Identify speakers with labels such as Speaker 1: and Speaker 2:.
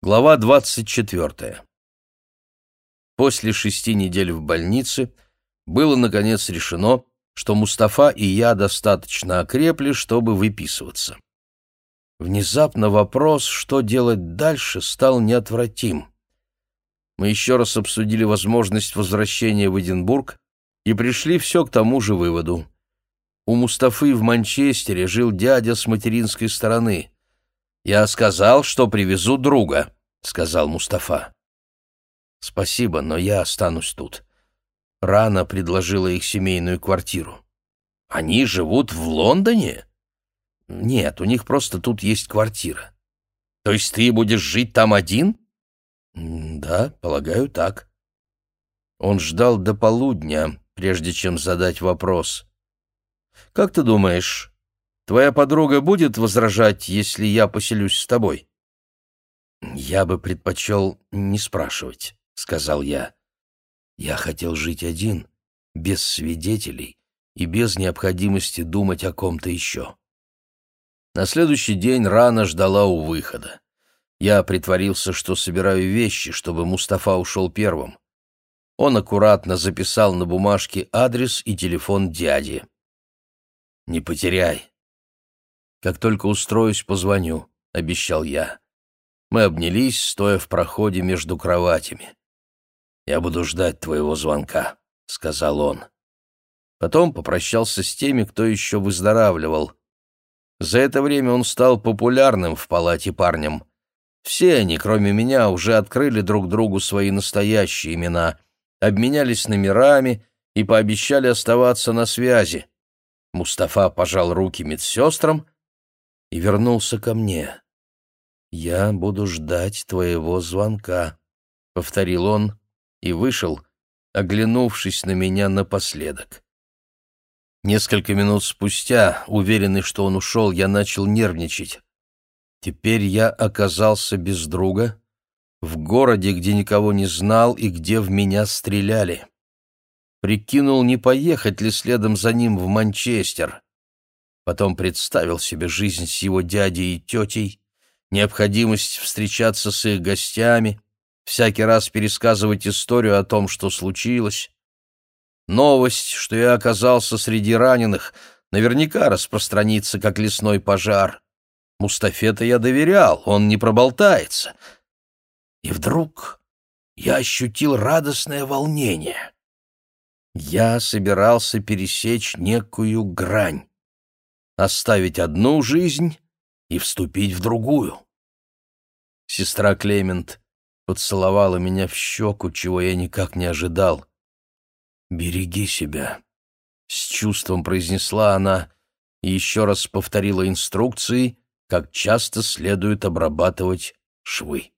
Speaker 1: Глава 24. После шести недель в больнице было, наконец, решено, что Мустафа и я достаточно окрепли, чтобы выписываться. Внезапно вопрос, что делать дальше, стал неотвратим. Мы еще раз обсудили возможность возвращения в Эдинбург и пришли все к тому же выводу. У Мустафы в Манчестере жил дядя с материнской стороны — «Я сказал, что привезу друга», — сказал Мустафа. «Спасибо, но я останусь тут». Рана предложила их семейную квартиру. «Они живут в Лондоне?» «Нет, у них просто тут есть квартира». «То есть ты будешь жить там один?» «Да, полагаю, так». Он ждал до полудня, прежде чем задать вопрос. «Как ты думаешь, Твоя подруга будет возражать, если я поселюсь с тобой?» «Я бы предпочел не спрашивать», — сказал я. «Я хотел жить один, без свидетелей и без необходимости думать о ком-то еще». На следующий день рано ждала у выхода. Я притворился, что собираю вещи, чтобы Мустафа ушел первым. Он аккуратно записал на бумажке адрес и телефон дяди. «Не потеряй», как только устроюсь, позвоню», — обещал я. Мы обнялись, стоя в проходе между кроватями. «Я буду ждать твоего звонка», — сказал он. Потом попрощался с теми, кто еще выздоравливал. За это время он стал популярным в палате парнем. Все они, кроме меня, уже открыли друг другу свои настоящие имена, обменялись номерами и пообещали оставаться на связи. Мустафа пожал руки медсестрам — и вернулся ко мне. «Я буду ждать твоего звонка», — повторил он и вышел, оглянувшись на меня напоследок. Несколько минут спустя, уверенный, что он ушел, я начал нервничать. Теперь я оказался без друга, в городе, где никого не знал и где в меня стреляли. Прикинул, не поехать ли следом за ним в Манчестер. Потом представил себе жизнь с его дядей и тетей, необходимость встречаться с их гостями, всякий раз пересказывать историю о том, что случилось. Новость, что я оказался среди раненых, наверняка распространится, как лесной пожар. Мустафе-то я доверял, он не проболтается. И вдруг я ощутил радостное волнение. Я собирался пересечь некую грань оставить одну жизнь и вступить в другую. Сестра Клемент поцеловала меня в щеку, чего я никак не ожидал. «Береги себя», — с чувством произнесла она и еще раз повторила инструкции, как часто следует обрабатывать швы.